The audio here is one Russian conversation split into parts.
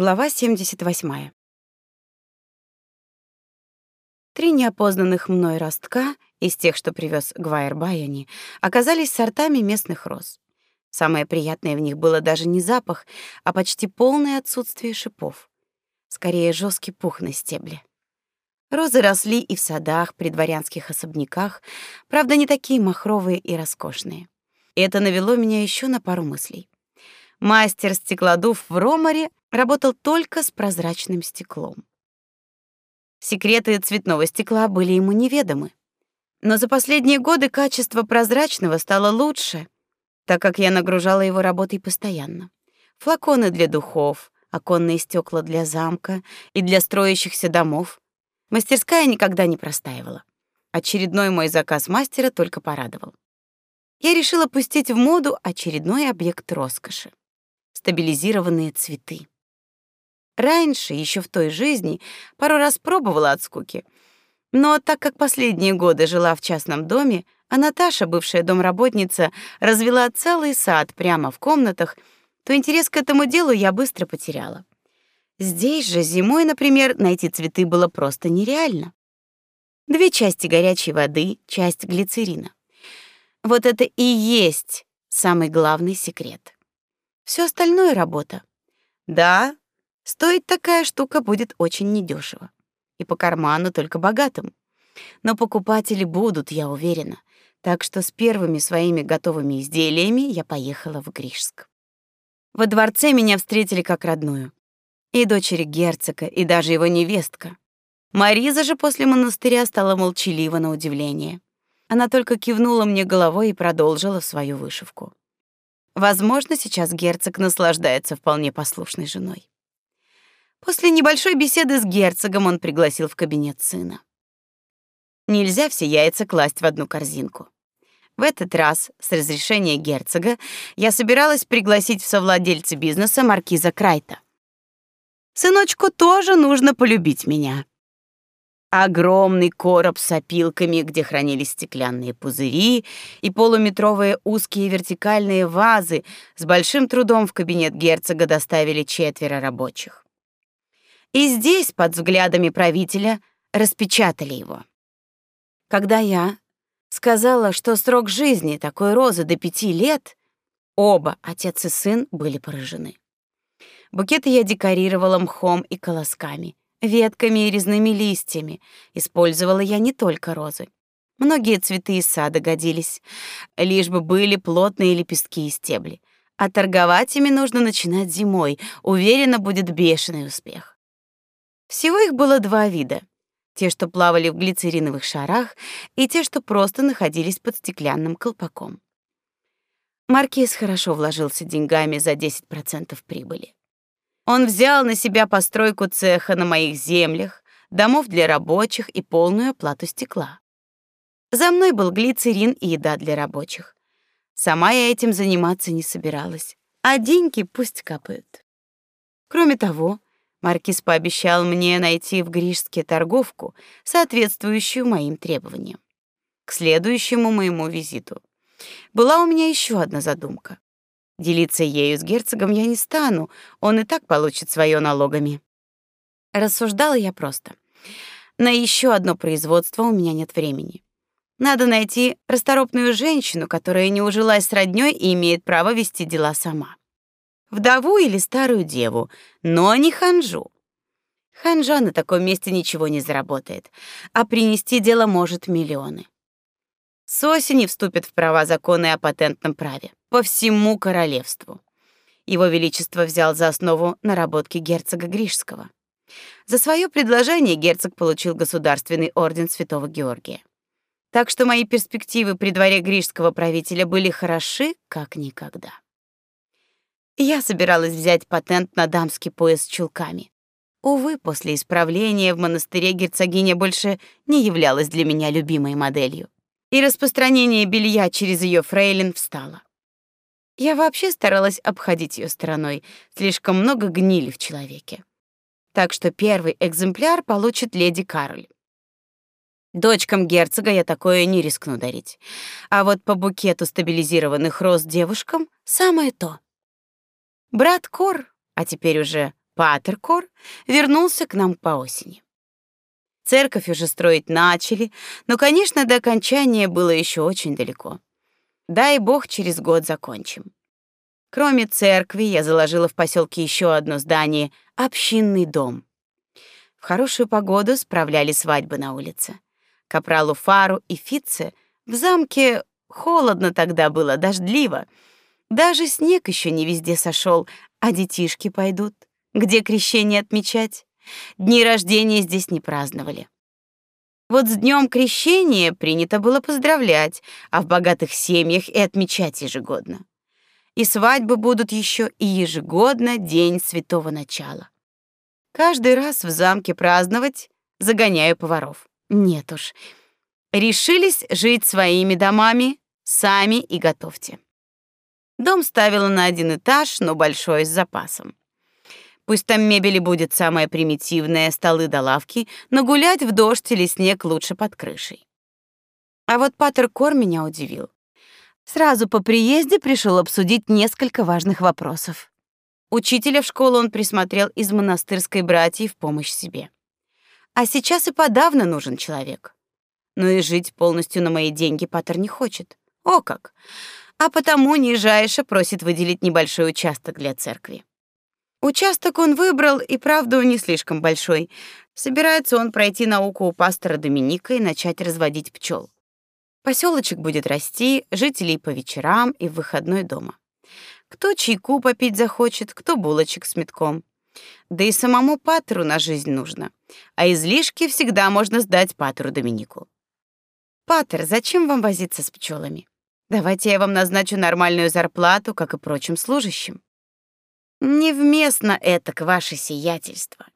Глава 78. Три неопознанных мной ростка из тех, что привез Гвайер Байони, оказались сортами местных роз. Самое приятное в них было даже не запах, а почти полное отсутствие шипов. Скорее, жесткий пух на стебле. Розы росли и в садах, при дворянских особняках, правда, не такие махровые и роскошные. И это навело меня еще на пару мыслей. Мастер-стеклодув в Ромаре работал только с прозрачным стеклом. Секреты цветного стекла были ему неведомы. Но за последние годы качество прозрачного стало лучше, так как я нагружала его работой постоянно. Флаконы для духов, оконные стекла для замка и для строящихся домов. Мастерская никогда не простаивала. Очередной мой заказ мастера только порадовал. Я решила пустить в моду очередной объект роскоши стабилизированные цветы. Раньше, еще в той жизни, пару раз пробовала от скуки. Но так как последние годы жила в частном доме, а Наташа, бывшая домработница, развела целый сад прямо в комнатах, то интерес к этому делу я быстро потеряла. Здесь же зимой, например, найти цветы было просто нереально. Две части горячей воды, часть глицерина. Вот это и есть самый главный секрет. Все остальное работа. Да, стоить такая штука будет очень недешево. И по карману только богатым. Но покупатели будут, я уверена. Так что с первыми своими готовыми изделиями я поехала в Гришск. Во дворце меня встретили как родную. И дочери герцога, и даже его невестка. Мариза же после монастыря стала молчалива на удивление. Она только кивнула мне головой и продолжила свою вышивку. Возможно, сейчас герцог наслаждается вполне послушной женой. После небольшой беседы с герцогом он пригласил в кабинет сына. Нельзя все яйца класть в одну корзинку. В этот раз, с разрешения герцога, я собиралась пригласить в совладельцы бизнеса маркиза Крайта. Сыночку тоже нужно полюбить меня. Огромный короб с опилками, где хранились стеклянные пузыри, и полуметровые узкие вертикальные вазы с большим трудом в кабинет герцога доставили четверо рабочих. И здесь, под взглядами правителя, распечатали его. Когда я сказала, что срок жизни такой розы до пяти лет, оба, отец и сын, были поражены. Букеты я декорировала мхом и колосками, ветками и резными листьями. Использовала я не только розы. Многие цветы из сада годились, лишь бы были плотные лепестки и стебли. А торговать ими нужно начинать зимой, уверенно будет бешеный успех. Всего их было два вида. Те, что плавали в глицериновых шарах, и те, что просто находились под стеклянным колпаком. Маркиз хорошо вложился деньгами за 10% прибыли. Он взял на себя постройку цеха на моих землях, домов для рабочих и полную оплату стекла. За мной был глицерин и еда для рабочих. Сама я этим заниматься не собиралась, а деньги пусть капают. Кроме того, маркиз пообещал мне найти в Гришске торговку, соответствующую моим требованиям. К следующему моему визиту была у меня еще одна задумка. Делиться ею с герцогом я не стану, он и так получит свое налогами. Рассуждала я просто. На еще одно производство у меня нет времени. Надо найти расторопную женщину, которая не ужилась с роднёй и имеет право вести дела сама. Вдову или старую деву, но не ханжу. Ханжа на таком месте ничего не заработает, а принести дело может миллионы. С осени вступят в права законы о патентном праве по всему королевству. Его величество взял за основу наработки герцога Гришского. За свое предложение герцог получил государственный орден Святого Георгия. Так что мои перспективы при дворе гришского правителя были хороши как никогда. Я собиралась взять патент на дамский пояс с чулками. Увы, после исправления в монастыре герцогиня больше не являлась для меня любимой моделью. И распространение белья через ее фрейлин встало. Я вообще старалась обходить ее стороной, слишком много гнили в человеке. Так что первый экземпляр получит леди Кароль. Дочкам герцога я такое не рискну дарить. А вот по букету стабилизированных роз девушкам самое то. Брат Кор, а теперь уже Патеркор вернулся к нам по осени. Церковь уже строить начали, но, конечно, до окончания было еще очень далеко. Дай бог, через год закончим. Кроме церкви, я заложила в поселке еще одно здание общинный дом. В хорошую погоду справляли свадьбы на улице. Капралу Фару и Фитце в замке холодно тогда было, дождливо. Даже снег еще не везде сошел, а детишки пойдут. Где крещение отмечать? Дни рождения здесь не праздновали. Вот с днем крещения принято было поздравлять, а в богатых семьях и отмечать ежегодно. И свадьбы будут еще и ежегодно день святого начала. Каждый раз в замке праздновать загоняю поваров. Нет уж. Решились жить своими домами, сами и готовьте. Дом ставила на один этаж, но большой с запасом. Пусть там мебели будет самая примитивная, столы да лавки, но гулять в дождь или снег лучше под крышей. А вот Паттер Кор меня удивил. Сразу по приезде пришел обсудить несколько важных вопросов. Учителя в школу он присмотрел из монастырской братьи в помощь себе. А сейчас и подавно нужен человек. Но и жить полностью на мои деньги Паттер не хочет. О как! А потому нижайше просит выделить небольшой участок для церкви. Участок он выбрал, и правда не слишком большой. Собирается он пройти науку у пастора Доминика и начать разводить пчел. Поселочек будет расти, жителей по вечерам и в выходной дома. Кто чайку попить захочет, кто булочек с метком. Да и самому патру на жизнь нужно. А излишки всегда можно сдать патру Доминику. Патер, зачем вам возиться с пчелами? Давайте я вам назначу нормальную зарплату, как и прочим служащим. Невместно это к ваше сиятельство.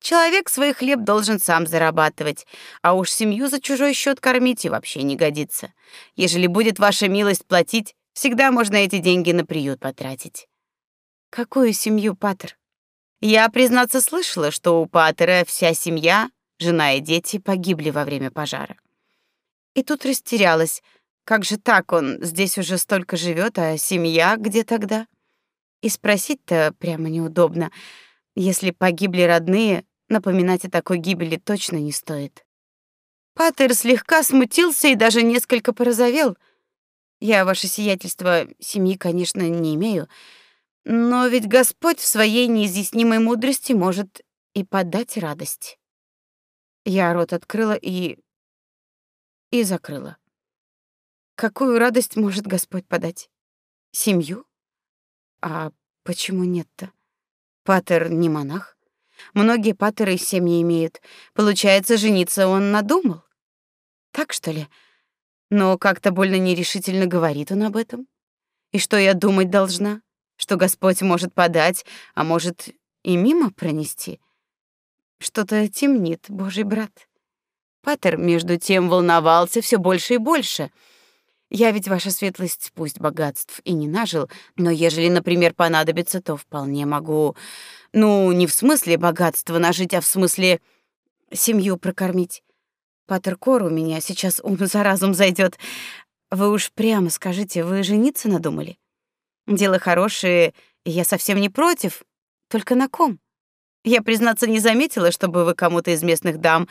Человек свой хлеб должен сам зарабатывать, а уж семью за чужой счет кормить и вообще не годится. Ежели будет ваша милость платить, Всегда можно эти деньги на приют потратить. Какую семью, Патер? Я, признаться, слышала, что у Патера вся семья, жена и дети погибли во время пожара. И тут растерялась. Как же так он здесь уже столько живет, а семья где тогда? И спросить-то прямо неудобно. Если погибли родные, напоминать о такой гибели точно не стоит. Патер слегка смутился и даже несколько порозовел — я, ваше сиятельство, семьи, конечно, не имею, но ведь Господь в своей неизъяснимой мудрости может и подать радость. Я рот открыла и и закрыла. Какую радость может Господь подать? Семью? А почему нет-то? Патер не монах. Многие патеры семьи имеют. Получается, жениться он надумал. Так что ли? Но как-то больно нерешительно говорит он об этом. И что я думать должна? Что Господь может подать, а может и мимо пронести? Что-то темнит, Божий брат. Патер между тем волновался все больше и больше. Я ведь ваша светлость пусть богатств и не нажил, но ежели, например, понадобится, то вполне могу, ну, не в смысле богатства нажить, а в смысле семью прокормить. Патеркор у меня сейчас ум за разум зайдет. Вы уж прямо скажите, вы жениться надумали? Дело хорошее, я совсем не против. Только на ком? Я, признаться, не заметила, чтобы вы кому-то из местных дам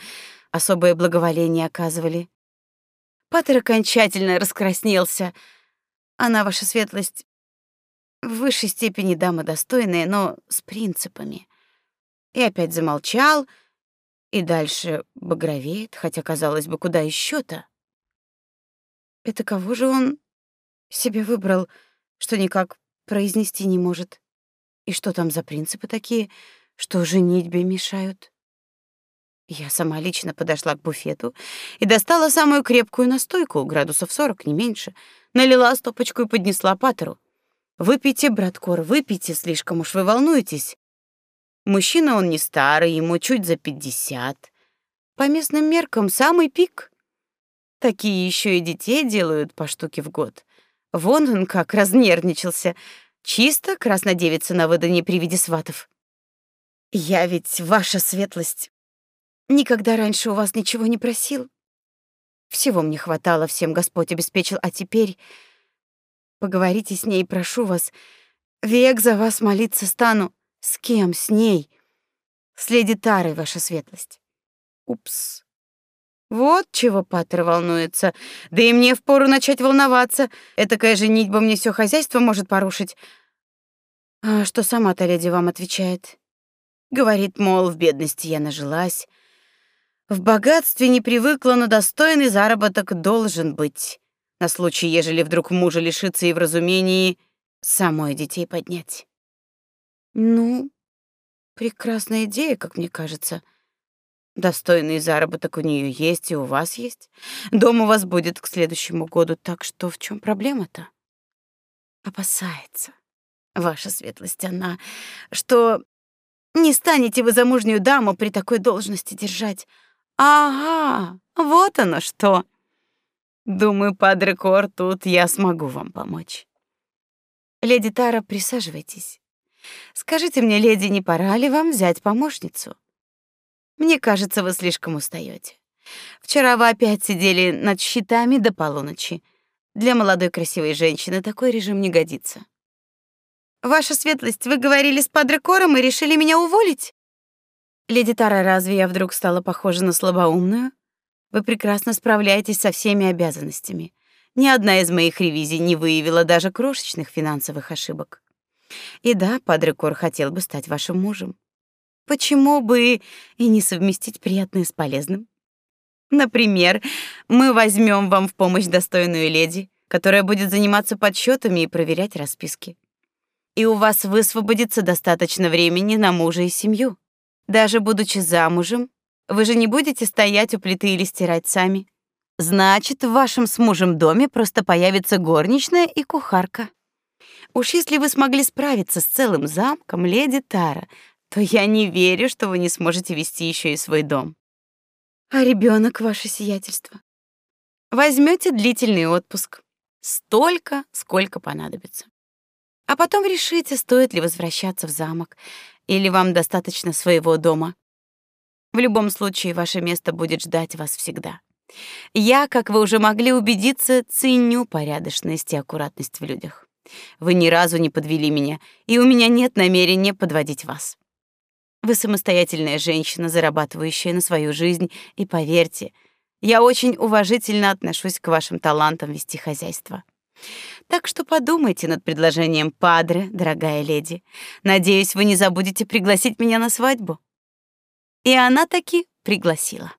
особое благоволение оказывали. Патер окончательно раскраснелся. Она, ваша светлость, в высшей степени дама достойная, но с принципами. И опять замолчал, — и дальше багровеет, хотя, казалось бы, куда еще то Это кого же он себе выбрал, что никак произнести не может? И что там за принципы такие, что женитьбе мешают? Я сама лично подошла к буфету и достала самую крепкую настойку, градусов сорок не меньше, налила стопочку и поднесла Патеру. «Выпейте, брат Кор, выпейте, слишком уж вы волнуетесь. Мужчина он не старый, ему чуть за пятьдесят. По местным меркам самый пик. Такие еще и детей делают по штуке в год. Вон он как разнервничался. Чисто краснодевица на выданье при виде сватов. Я ведь ваша светлость. Никогда раньше у вас ничего не просил. Всего мне хватало, всем Господь обеспечил, а теперь поговорите с ней, прошу вас. Век за вас молиться стану. С кем? С ней? С леди Тарой, ваша светлость. Упс. Вот чего Паттер волнуется. Да и мне впору начать волноваться. Этакая женитьба мне все хозяйство может порушить. А что сама-то леди вам отвечает? Говорит, мол, в бедности я нажилась. В богатстве не привыкла, но достойный заработок должен быть. На случай, ежели вдруг мужа лишиться и в разумении самой детей поднять. Ну, прекрасная идея, как мне кажется. Достойный заработок у нее есть и у вас есть. Дом у вас будет к следующему году, так что в чем проблема-то? Опасается. Ваша светлость, она, что не станете вы замужнюю даму при такой должности держать. Ага, вот оно что. Думаю, падре Кор, тут я смогу вам помочь. Леди Тара, присаживайтесь. Скажите мне, леди, не пора ли вам взять помощницу? Мне кажется, вы слишком устаете. Вчера вы опять сидели над счетами до полуночи. Для молодой красивой женщины такой режим не годится. Ваша светлость, вы говорили с падре Кором и решили меня уволить? Леди Тара, разве я вдруг стала похожа на слабоумную? Вы прекрасно справляетесь со всеми обязанностями. Ни одна из моих ревизий не выявила даже крошечных финансовых ошибок. И да, падре Кор хотел бы стать вашим мужем. Почему бы и не совместить приятное с полезным? Например, мы возьмем вам в помощь достойную леди, которая будет заниматься подсчетами и проверять расписки и у вас высвободится достаточно времени на мужа и семью. Даже будучи замужем, вы же не будете стоять у плиты или стирать сами. Значит, в вашем с мужем доме просто появится горничная и кухарка. Уж если вы смогли справиться с целым замком, леди Тара, то я не верю, что вы не сможете вести еще и свой дом. А ребенок, ваше сиятельство? Возьмете длительный отпуск. Столько, сколько понадобится. А потом решите, стоит ли возвращаться в замок или вам достаточно своего дома. В любом случае, ваше место будет ждать вас всегда. Я, как вы уже могли убедиться, ценю порядочность и аккуратность в людях. Вы ни разу не подвели меня, и у меня нет намерения подводить вас. Вы самостоятельная женщина, зарабатывающая на свою жизнь, и поверьте, я очень уважительно отношусь к вашим талантам вести хозяйство. Так что подумайте над предложением падре, дорогая леди. Надеюсь, вы не забудете пригласить меня на свадьбу. И она таки пригласила.